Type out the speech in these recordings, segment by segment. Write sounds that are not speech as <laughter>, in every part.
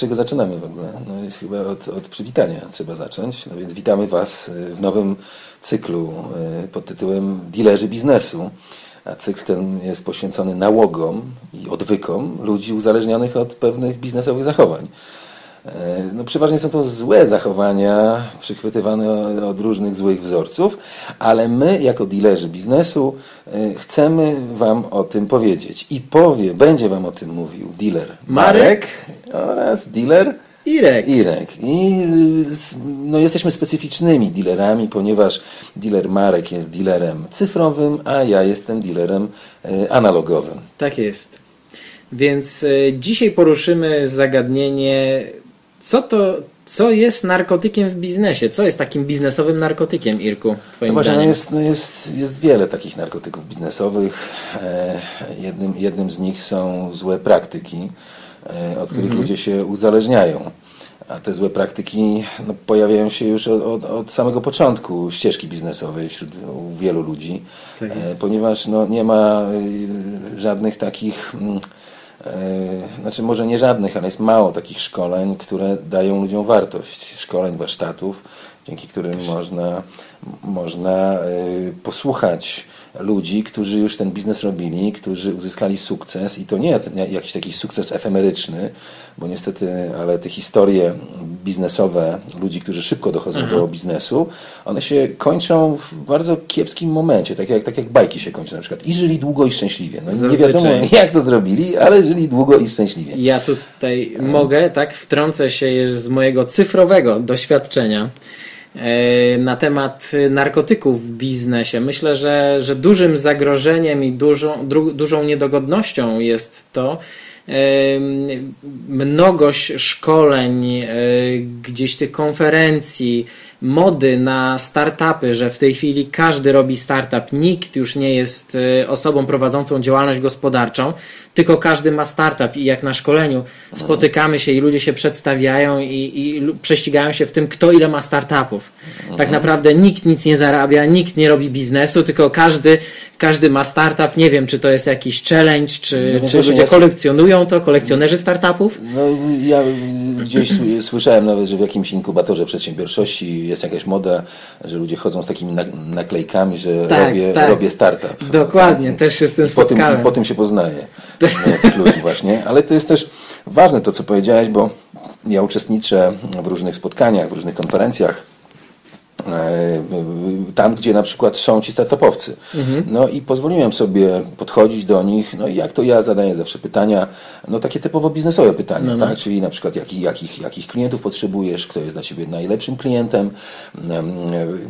czego zaczynamy w ogóle? No jest chyba od, od przywitania trzeba zacząć. No więc witamy Was y, w nowym cyklu y, pod tytułem Dilerzy biznesu. A cykl ten jest poświęcony nałogom i odwykom ludzi uzależnionych od pewnych biznesowych zachowań. E, no, przeważnie są to złe zachowania, przychwytywane od różnych złych wzorców, ale my, jako dealerzy biznesu, e, chcemy Wam o tym powiedzieć. I powie, będzie Wam o tym mówił dealer Marek, Marek oraz dealer Irek. Irek. I no, jesteśmy specyficznymi dealerami, ponieważ dealer Marek jest dealerem cyfrowym, a ja jestem dealerem e, analogowym. Tak jest. Więc dzisiaj poruszymy zagadnienie co to, co jest narkotykiem w biznesie? Co jest takim biznesowym narkotykiem, Irku, twoim no zdaniem? No jest, no jest, jest wiele takich narkotyków biznesowych. E, jednym, jednym z nich są złe praktyki, e, od których mhm. ludzie się uzależniają. A te złe praktyki no, pojawiają się już od, od, od, samego początku ścieżki biznesowej wśród wielu ludzi, tak e, ponieważ no, nie ma żadnych takich... E, znaczy może nie żadnych, ale jest mało takich szkoleń, które dają ludziom wartość. Szkoleń, warsztatów, dzięki którym można, można e, posłuchać ludzi, którzy już ten biznes robili, którzy uzyskali sukces i to nie jakiś taki sukces efemeryczny, bo niestety, ale te historie biznesowe ludzi, którzy szybko dochodzą do mhm. biznesu, one się kończą w bardzo kiepskim momencie, tak jak, tak jak bajki się kończą na przykład. I żyli długo i szczęśliwie. No, nie wiadomo <laughs> jak to zrobili, ale żyli długo i szczęśliwie. Ja tutaj mogę, tak, wtrącę się z mojego cyfrowego doświadczenia. E, na temat narkotyków w biznesie. Myślę, że, że dużym zagrożeniem i dużą, dużą niedogodnością jest to, e, mnogość szkoleń, e, gdzieś tych konferencji, mody na startupy, że w tej chwili każdy robi startup, nikt już nie jest osobą prowadzącą działalność gospodarczą, tylko każdy ma startup i jak na szkoleniu spotykamy się i ludzie się przedstawiają i, i prześcigają się w tym, kto ile ma startupów. Tak naprawdę nikt nic nie zarabia, nikt nie robi biznesu, tylko każdy, każdy ma startup. Nie wiem, czy to jest jakiś challenge, czy, no, czy ludzie kolekcjonują to, kolekcjonerzy startupów? No, ja gdzieś słyszałem nawet, że w jakimś inkubatorze przedsiębiorczości jest jakaś moda, że ludzie chodzą z takimi naklejkami, że tak, robię, tak. robię startup. Dokładnie, tak? też się z tym spotkałem. Po tym, I po tym się poznaje tych ludzi <laughs> właśnie. Ale to jest też ważne to, co powiedziałeś, bo ja uczestniczę w różnych spotkaniach, w różnych konferencjach tam, gdzie na przykład są ci startupowcy. Mhm. No i pozwoliłem sobie podchodzić do nich, no i jak to ja zadaję zawsze pytania, no takie typowo biznesowe pytania, no, no. tak? Czyli na przykład jakich, jakich, jakich klientów potrzebujesz, kto jest dla Ciebie najlepszym klientem.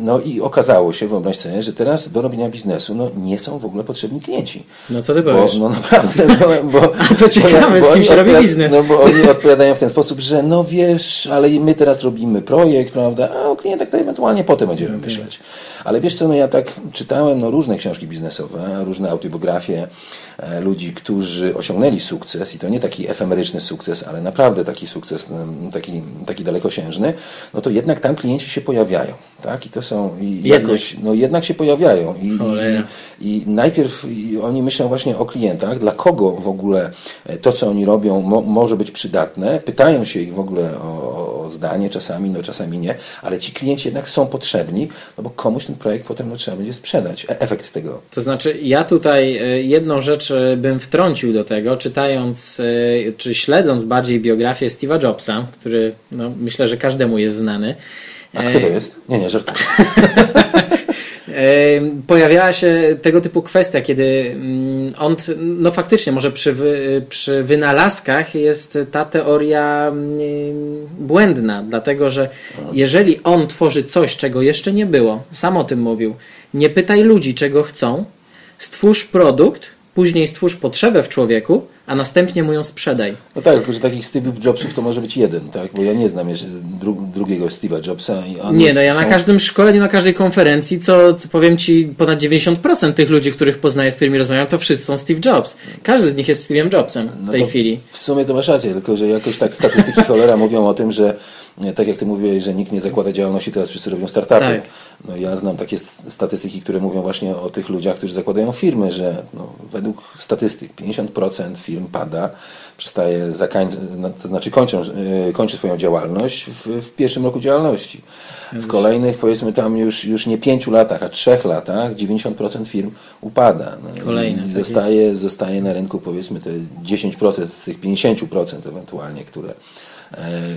No i okazało się, wyobraź sobie, że teraz do robienia biznesu no, nie są w ogóle potrzebni klienci. No co Ty powiesz? Bo, no naprawdę. Bo, bo, A <laughs> to ciekawe, bo, z kim się robi biznes. No bo oni odpowiadają w ten sposób, że no wiesz, ale my teraz robimy projekt, prawda, a o klientach to ewentualnie ewentualnie potem będziemy myśleć. Ale wiesz co, no ja tak czytałem no, różne książki biznesowe, różne autobiografie e, ludzi, którzy osiągnęli sukces i to nie taki efemeryczny sukces, ale naprawdę taki sukces, taki, taki dalekosiężny, no to jednak tam klienci się pojawiają, tak? I to są, i jakoś, no jednak się pojawiają i, i, i najpierw oni myślą właśnie o klientach, dla kogo w ogóle e, to, co oni robią mo, może być przydatne, pytają się ich w ogóle o, zdanie czasami, no czasami nie, ale ci klienci jednak są potrzebni, no bo komuś ten projekt potem no, trzeba będzie sprzedać. E efekt tego. To znaczy, ja tutaj e, jedną rzecz e, bym wtrącił do tego, czytając czy śledząc bardziej biografię Steve'a Jobsa, który no, myślę, że każdemu jest znany. A kto to jest? Nie, nie, żartuję. <laughs> pojawiała się tego typu kwestia, kiedy mm, on, no faktycznie, może przy, przy wynalazkach jest ta teoria mm, błędna, dlatego że jeżeli on tworzy coś, czego jeszcze nie było, sam o tym mówił, nie pytaj ludzi, czego chcą, stwórz produkt, później stwórz potrzebę w człowieku, a następnie mu ją sprzedaj. No tak, tylko że takich Steve'ów Jobsów to może być jeden, tak? Bo ja nie znam jeszcze dru drugiego Steve'a Jobsa. nie, no ja na każdym szkoleniu, na każdej konferencji, co, co powiem Ci, ponad 90% tych ludzi, których poznaję, z którymi rozmawiam, to wszyscy są Steve Jobs. Każdy z nich jest Steve'em Jobsem w no tej chwili. W sumie to masz rację, tylko że jakoś tak statystyki <laughs> cholera mówią o tym, że tak jak ty mówiłeś, że nikt nie zakłada działalności, teraz wszyscy robią startupy. Tak. No, ja znam takie statystyki, które mówią właśnie o tych ludziach, którzy zakładają firmy, że no, według statystyk 50% firm pada, przestaje, zakań, to znaczy kończą, y, kończy swoją działalność w, w, pierwszym roku działalności. W kolejnych powiedzmy tam już, już nie pięciu latach, a trzech latach 90% firm upada. No, Kolejne, I tak zostaje, zostaje na rynku powiedzmy te 10% z tych 50% ewentualnie, które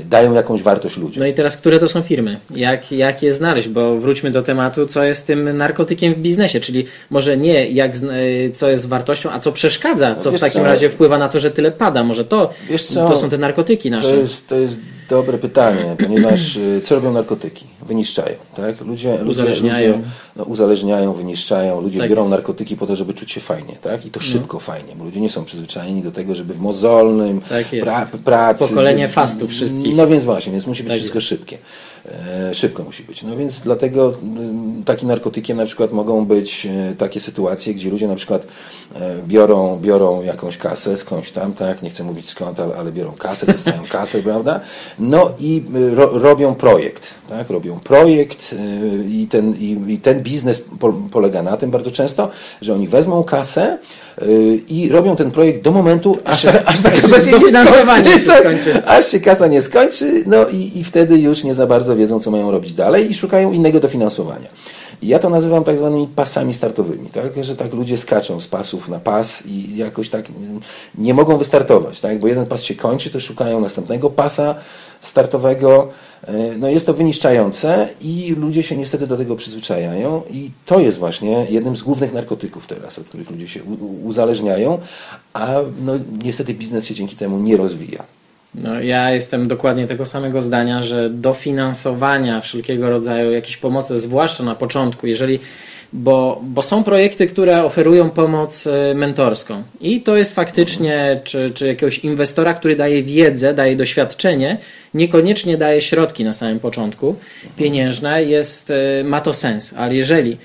dają jakąś wartość ludziom. No i teraz, które to są firmy? Jak, jak je znaleźć? Bo wróćmy do tematu, co jest tym narkotykiem w biznesie, czyli może nie jak, e, co jest wartością, a co przeszkadza, co no w takim co? razie wpływa na to, że tyle pada. Może to, to są te narkotyki nasze. To jest, to jest dobre pytanie, ponieważ e, co robią narkotyki? Wyniszczają. Tak? Ludzie, uzależniają. Ludzie, no, uzależniają, wyniszczają. Ludzie tak biorą jest. narkotyki po to, żeby czuć się fajnie. Tak? I to no. szybko fajnie, bo ludzie nie są przyzwyczajeni do tego, żeby w mozolnym tak pra, pracy... Pokolenie fastu wszystkich. No więc właśnie, więc musi być tak wszystko jest. szybkie. E, szybko musi być. No więc dlatego takim narkotykiem na przykład mogą być e, takie sytuacje, gdzie ludzie na przykład e, biorą, biorą jakąś kasę skądś tam, tak, nie chcę mówić skąd, ale, ale biorą kasę, dostają kasę, <laughs> prawda? No i ro, robią projekt, tak, robią projekt i ten, i, i ten biznes po, polega na tym bardzo często, że oni wezmą kasę i robią ten projekt do momentu, aż, aż tak <laughs> dofinansowanie się skończy. Aż się kasa nie skończy, no i, i wtedy już nie za bardzo wiedzą, co mają robić dalej i szukają innego dofinansowania. Ja to nazywam tak zwanymi pasami startowymi, tak? że tak ludzie skaczą z pasów na pas i jakoś tak nie mogą wystartować, tak? bo jeden pas się kończy, to szukają następnego pasa startowego. E, no jest to wyniszczające i ludzie się niestety do tego przyzwyczajają i to jest właśnie jednym z głównych narkotyków teraz, od których ludzie się uzależniają, a no, niestety biznes się dzięki temu nie rozwija. No, ja jestem dokładnie tego samego zdania, że dofinansowania wszelkiego rodzaju jakiejś pomocy, zwłaszcza na początku, jeżeli bo, bo są projekty, które oferują pomoc e, mentorską i to jest faktycznie, czy, czy jakiegoś inwestora, który daje wiedzę, daje doświadczenie, niekoniecznie daje środki na samym początku pieniężne, jest, e, ma to sens, ale jeżeli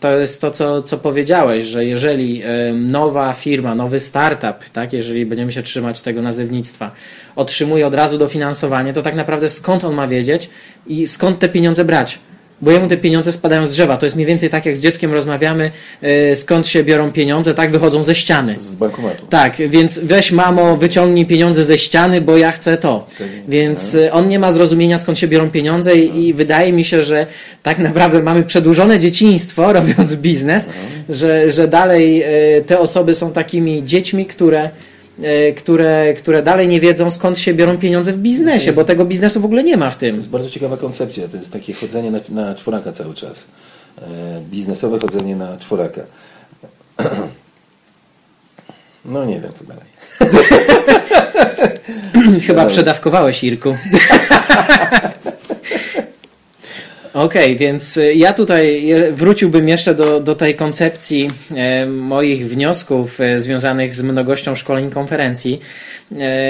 to jest to, co, co powiedziałeś, że jeżeli nowa firma, nowy startup, tak, jeżeli będziemy się trzymać tego nazewnictwa, otrzymuje od razu dofinansowanie, to tak naprawdę skąd on ma wiedzieć i skąd te pieniądze brać? Bo jemu te pieniądze spadają z drzewa. To jest mniej więcej tak, jak z dzieckiem rozmawiamy, yy, skąd się biorą pieniądze, tak wychodzą ze ściany. Z bankomatu. Tak, więc weź mamo, wyciągnij pieniądze ze ściany, bo ja chcę to. więc yy, on nie ma zrozumienia, skąd się biorą pieniądze i, i, wydaje mi się, że tak naprawdę mamy przedłużone dzieciństwo, <laughs> robiąc biznes, że, że dalej yy, te osoby są takimi dziećmi, które które, które dalej nie wiedzą skąd się biorą pieniądze w biznesie, bo tego biznesu w ogóle nie ma w tym. To jest bardzo ciekawa koncepcja, to jest takie chodzenie na, na czworaka cały czas. E, biznesowe chodzenie na czworaka. <clears throat> No nie wiem co dalej. <laughs> Chyba przedawkowałeś, Irku. <laughs> Okej, okay, więc y, ja tutaj wróciłbym jeszcze do, do tej koncepcji e, moich wniosków związanych z mnogością szkoleń konferencji,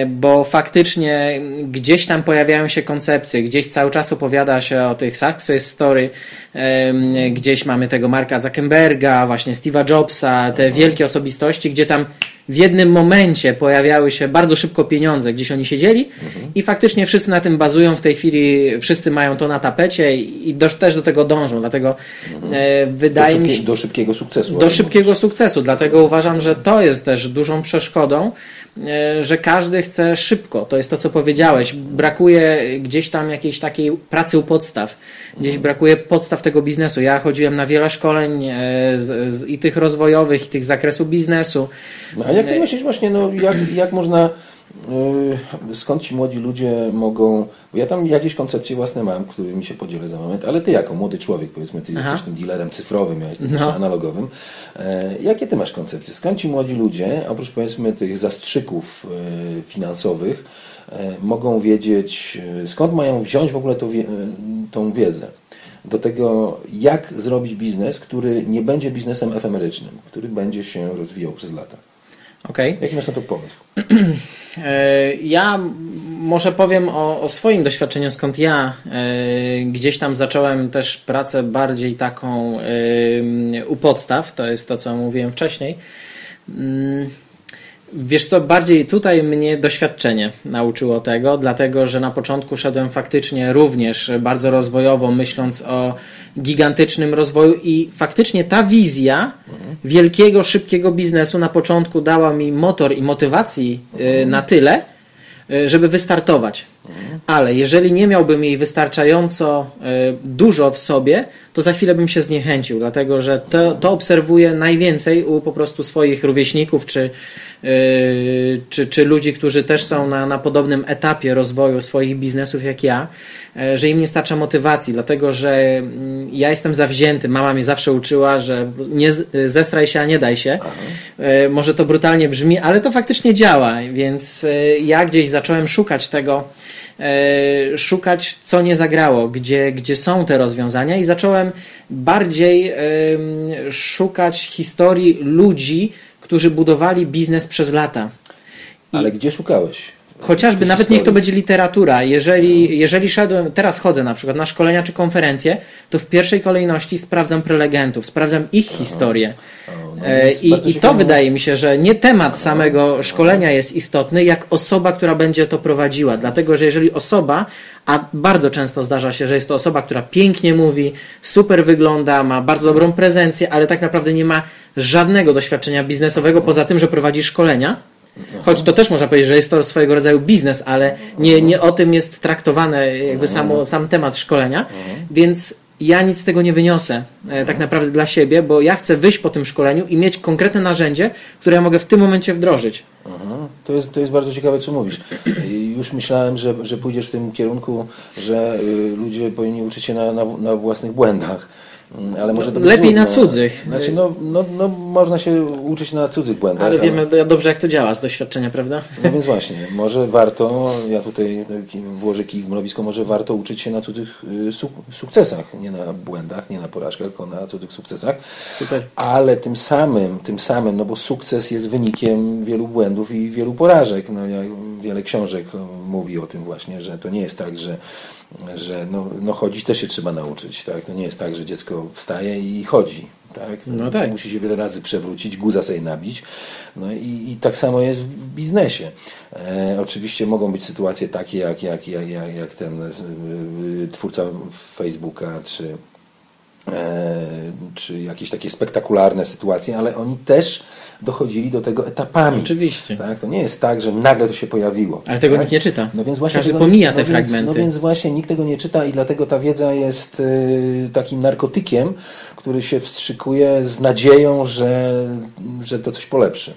bo faktycznie gdzieś tam pojawiają się koncepcje, gdzieś cały czas opowiada się o tych success story, gdzieś mamy tego Marka Zuckerberga, właśnie Steve'a Jobsa, te wielkie osobistości, gdzie tam w jednym momencie pojawiały się bardzo szybko pieniądze, gdzieś oni siedzieli mhm. i faktycznie wszyscy na tym bazują w tej chwili, wszyscy mają to na tapecie i do, też do tego dążą, dlatego mhm. e, wydaje mi się... Do szybkiego sukcesu. Do szybkiego sukcesu, dlatego uważam, że to jest też dużą przeszkodą, że każdy chce szybko, to jest to, co powiedziałeś, brakuje gdzieś tam jakiejś takiej pracy u podstaw, gdzieś brakuje podstaw tego biznesu. Ja chodziłem na wiele szkoleń e, z, z, i tych rozwojowych, i tych zakresu biznesu, no, jak ty myślisz właśnie, no, jak, jak można, skąd ci młodzi ludzie mogą, bo ja tam jakieś koncepcje własne mam, którymi się podzielę za moment, ale ty jako młody człowiek, powiedzmy, ty Aha. jesteś tym dealerem cyfrowym, ja jestem no. analogowym, e, jakie ty masz koncepcje? Skąd ci młodzi ludzie, oprócz powiedzmy tych zastrzyków e, finansowych, mogą wiedzieć, skąd mają wziąć w ogóle tą, tą wiedzę? do tego, jak zrobić biznes, który nie będzie biznesem efemerycznym, który będzie się rozwijał przez lata. Okay. Jaki masz na to pomysł? <clears throat> E, ja może powiem o, o, swoim doświadczeniu, skąd ja e, gdzieś tam zacząłem też pracę bardziej taką e, u podstaw, to jest to, co mówiłem wcześniej. Wiesz co, bardziej tutaj mnie doświadczenie nauczyło tego, dlatego że na początku szedłem faktycznie również bardzo rozwojowo, myśląc o gigantycznym rozwoju i faktycznie ta wizja wielkiego, szybkiego biznesu na początku dała mi motor i motywacji y, na tyle, y, żeby wystartować. Ale jeżeli nie miałbym jej wystarczająco y, dużo w sobie, to za chwilę bym się zniechęcił, dlatego że to, to obserwuję najwięcej u po prostu swoich rówieśników czy, yy, czy, czy ludzi, którzy też są na, na podobnym etapie rozwoju swoich biznesów jak ja, yy, że im nie starcza motywacji, dlatego że yy, ja jestem zawzięty. Mama mnie zawsze uczyła, że nie zestraj się, a nie daj się. Yy, może to brutalnie brzmi, ale to faktycznie działa, więc yy, ja gdzieś zacząłem szukać tego E, szukać, co nie zagrało, gdzie, gdzie są te rozwiązania, i zacząłem bardziej szukać historii ludzi, którzy budowali biznes przez lata. I Ale gdzie szukałeś? Chociażby, nawet niech to będzie literatura. Jeżeli, jeżeli szedłem, teraz chodzę na przykład na szkolenia czy konferencje, to w pierwszej kolejności sprawdzam prelegentów, sprawdzam ich historię. No, e, I, I to wydaje mi się, że nie temat samego szkolenia jest istotny, jak osoba, która będzie to prowadziła. Dlatego, że jeżeli osoba, a bardzo często zdarza się, że jest to osoba, która pięknie mówi, super wygląda, ma bardzo dobrą prezencję, ale tak naprawdę nie ma żadnego doświadczenia biznesowego poza tym, że prowadzi szkolenia. Choć to też można powiedzieć, że jest to swojego rodzaju biznes, ale nie, nie o tym jest traktowany jakby samo, sam temat szkolenia, więc ja nic z tego nie wyniosę e, tak naprawdę dla siebie, bo ja chcę wyjść po tym szkoleniu i mieć konkretne narzędzie, które ja mogę w tym momencie wdrożyć. To jest, to jest bardzo ciekawe, co mówisz. Już myślałem, że, że pójdziesz w tym kierunku, że y, ludzie powinni uczyć się na, na, na własnych błędach ale może to Lepiej na cudzych. Znaczy, no, no, no, można się uczyć na cudzych błędach. Ale wiemy ale... dobrze, jak to działa z doświadczenia, prawda? No więc właśnie, może warto, ja tutaj włożę kij w mrowisko, może warto uczyć się na cudzych y, suk sukcesach, nie na błędach, nie na porażkach, tylko na cudzych sukcesach. Super. Ale tym samym, tym samym, no bo sukces jest wynikiem wielu błędów i wielu porażek. No, wiele książek mówi o tym właśnie, że to nie jest tak, że że no, no chodzić też się trzeba nauczyć. Tak? To nie jest tak, że dziecko wstaje i chodzi. Tak? No tak. Musi się wiele razy przewrócić, guza sobie nabić. No i, i tak samo jest w, biznesie. E, oczywiście mogą być sytuacje takie, jak, jak, jak, jak ten e, twórca Facebooka, czy czy jakieś takie spektakularne sytuacje, ale oni też dochodzili do tego etapami. Oczywiście. Tak? To nie jest tak, że nagle to się pojawiło. Ale tego tak? nikt nie czyta. No więc właśnie Każdy tego, pomija te no fragmenty. Więc, no więc właśnie nikt tego nie czyta i dlatego ta wiedza jest y, takim narkotykiem, który się wstrzykuje z nadzieją, że, że to coś polepszy.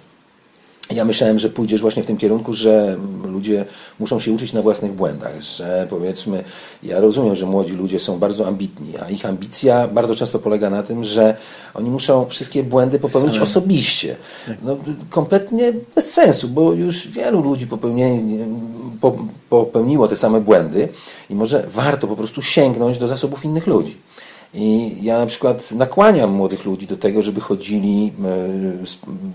Ja myślałem, że pójdziesz właśnie w tym kierunku, że ludzie muszą się uczyć na własnych błędach, że powiedzmy, ja rozumiem, że młodzi ludzie są bardzo ambitni, a ich ambicja bardzo często polega na tym, że oni muszą wszystkie błędy popełnić Same. osobiście. Tak. No, kompletnie bez sensu, bo już wielu ludzi popełniło te same błędy i może warto po prostu sięgnąć do zasobów innych ludzi. I ja na przykład nakłaniam młodych ludzi do tego, żeby chodzili e,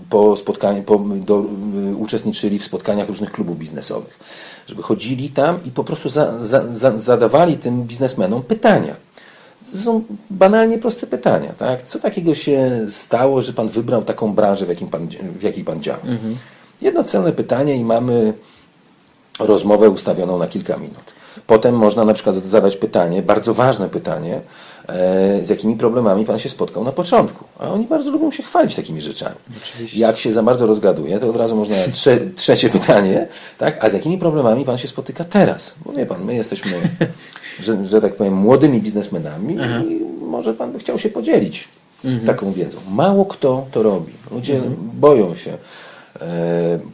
po spotkaniu, po, do, e, uczestniczyli w spotkaniach różnych klubów biznesowych. Żeby chodzili tam i po prostu za, za, za, zadawali tym biznesmenom pytania. To są banalnie proste pytania. Tak? Co takiego się stało, że Pan wybrał taką branżę, w, jakim pan, w jakiej Pan działa? Mhm. Jedno celne pytanie i mamy rozmowę ustawioną na kilka minut. Potem można na przykład zadać pytanie, bardzo ważne pytanie, e, z jakimi problemami Pan się spotkał na początku. A oni bardzo lubią się chwalić takimi rzeczami. Oczywiście. Jak się za bardzo rozgaduje, to od razu można <laughs> trze, trzecie pytanie, tak? a z jakimi problemami Pan się spotyka teraz? Bo wie Pan, my jesteśmy, że, że tak powiem, młodymi biznesmenami Aha. i może Pan by chciał się podzielić mhm. taką wiedzą. Mało kto to robi. Ludzie mhm. boją się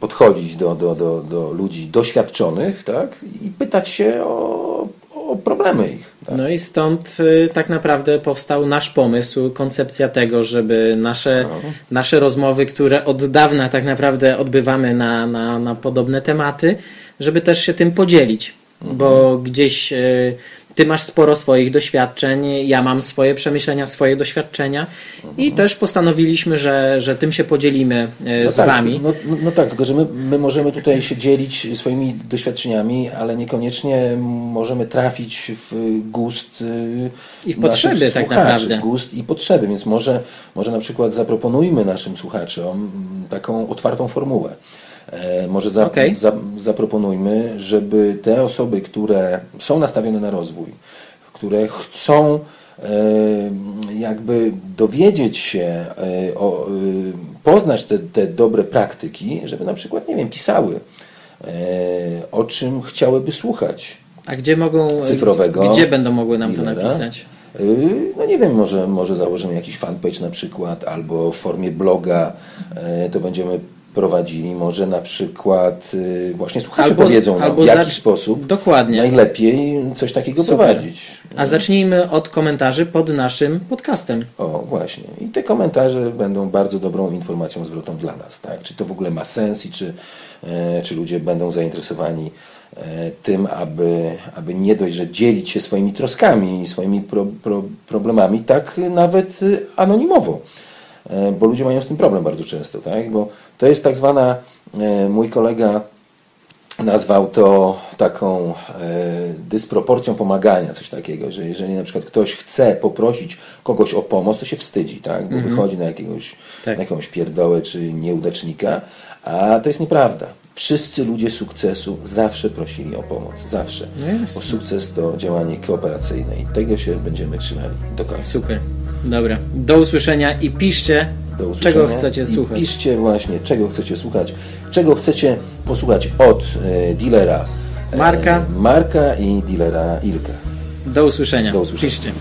podchodzić do, do, do, do ludzi doświadczonych tak? i pytać się o, o problemy ich. Tak? No i stąd y, tak naprawdę powstał nasz pomysł, koncepcja tego, żeby nasze, no. nasze rozmowy, które od dawna tak naprawdę odbywamy na, na, na podobne tematy, żeby też się tym podzielić, mhm. bo gdzieś y, ty masz sporo swoich doświadczeń, ja mam swoje przemyślenia, swoje doświadczenia i mhm. też postanowiliśmy, że, że tym się podzielimy e, no z tak, Wami. No, no, no, tak, tylko że my, my możemy tutaj się dzielić swoimi doświadczeniami, ale niekoniecznie możemy trafić w gust e, i w potrzeby tak naprawdę. Gust i potrzeby, więc może, może na przykład zaproponujmy naszym słuchaczom taką otwartą formułę może za, Okej. za, zaproponujmy, żeby te osoby, które są nastawione na rozwój, które chcą e, jakby dowiedzieć się, e, o, e, poznać te, te dobre praktyki, żeby na przykład, nie wiem, pisały, e, o czym chciałyby słuchać. A gdzie mogą, Cyfrowego gdzie będą mogły nam to napisać? No nie wiem, może, może założymy jakiś fanpage na przykład, albo w formie bloga e, to będziemy prowadzili. Może na przykład yy, właśnie słuchacze Albo- powiedzą nam, albo w jaki sposób Dokładnie. najlepiej coś takiego Super. prowadzić. A zacznijmy od komentarzy pod naszym podcastem. O, właśnie. I te komentarze będą bardzo dobrą informacją zwrotną dla nas. Tak? Czy to w ogóle ma sens i czy, e, czy ludzie będą zainteresowani e, tym, aby, aby nie dość, że dzielić się swoimi troskami i swoimi pro, pro, problemami, tak nawet anonimowo. E, Bo ludzie mają z tym problem bardzo często. Tak? Bo to jest tak zwana, e, mój kolega nazwał to taką e, dysproporcją pomagania, coś takiego, że jeżeli na przykład ktoś chce poprosić kogoś o pomoc, to się wstydzi, tak? bo wychodzi na, jakiegoś, Tak. na jakąś pierdołę czy nieudacznika, a to jest nieprawda. Wszyscy ludzie sukcesu zawsze prosili o pomoc, zawsze. No jasne. Bo sukces to działanie kooperacyjne i tego się będziemy trzymali do końca. Super. Dobra. Do usłyszenia i piszcie, Do usłyszenia. czego chcecie I słuchać. Piszcie właśnie, czego chcecie słuchać, czego chcecie posłuchać od e, dealera e, Marka. Marka i dealera Ilka. Do usłyszenia. Do usłyszenia. Piszcie.